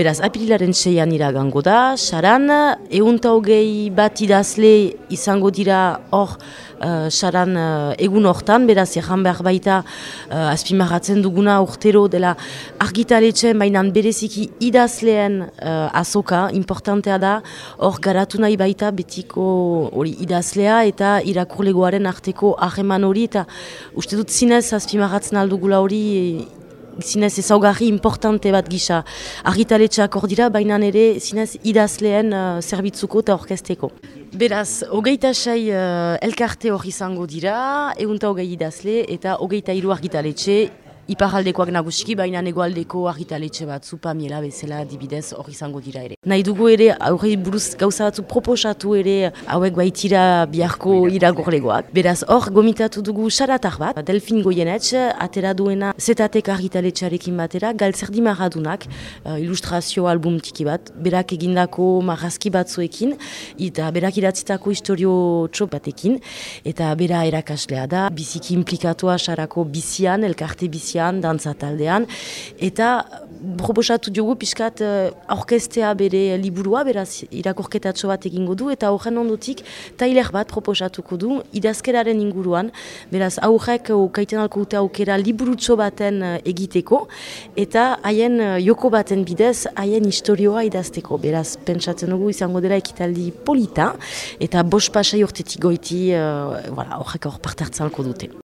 Beraz, apililaren seian iragango da, saran, egunta hogei bat idazle izango dira hor uh, saran uh, egun hortan, beraz, ejan behar baita uh, azpimarratzen duguna urtero dela argitaletxen, baina bereziki idazleen uh, azoka, importantea da, hor garatu nahi baita betiko hori idazlea eta irakurlegoaren arteko aheman hori, eta uste dut zinez azpimarratzen aldugula hori zinez ezaugarri importante bat gisa argitaletxeak hor dira, baina ere zinez idazleen uh, zerbitzuko eta orkesteko. Beraz, hogeita sei uh, elkarte hor izango dira, egunta hogei idazle eta hogeita hiru argitaletxe iparaldekoak nagusiki, baina negoaldeko argitaletxe bat zupa miela bezala dibidez hor izango dira ere. Nahi dugu ere, aurre buruz gauza batzu proposatu ere hauek baitira biharko iragorlegoak. Beraz, hor gomitatu dugu xaratar bat, Delfin Goyenetx, atera duena zetatek argitaletxarekin batera, galtzerdi maradunak, uh, ilustrazio album tiki bat, berak egindako marrazki batzuekin, eta berak idatzitako historio txop batekin, eta bera erakaslea da, biziki implikatua xarako bizian, elkarte bizian, taldean, dantza taldean, eta proposatu diogu pixkat uh, orkestea bere liburua, beraz irakorketatxo bat egingo du, eta horren ondotik tailer bat proposatuko du, idazkeraren inguruan, beraz aurrek ukaiten alko dute aukera liburutxo baten uh, egiteko, eta haien uh, joko baten bidez, haien historioa idazteko, beraz pentsatzen dugu izango dela ekitaldi polita, eta bos pasai urtetik goiti, uh, voilà, horrek hor partartzen alko dute.